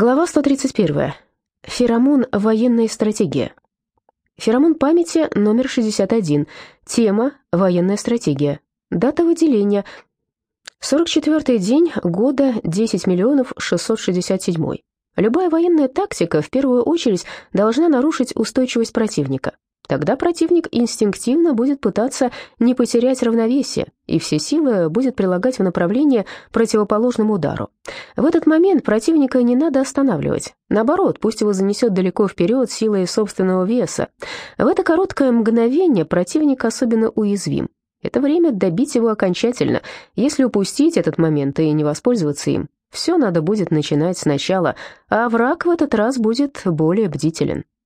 Глава 131. Феромон «Военная стратегия». Феромон памяти номер 61. Тема «Военная стратегия». Дата выделения. 44-й день года 10 миллионов 667. Любая военная тактика в первую очередь должна нарушить устойчивость противника. Тогда противник инстинктивно будет пытаться не потерять равновесие, и все силы будет прилагать в направлении противоположному удару. В этот момент противника не надо останавливать. Наоборот, пусть его занесет далеко вперед силой собственного веса. В это короткое мгновение противник особенно уязвим. Это время добить его окончательно. Если упустить этот момент и не воспользоваться им, все надо будет начинать сначала, а враг в этот раз будет более бдителен.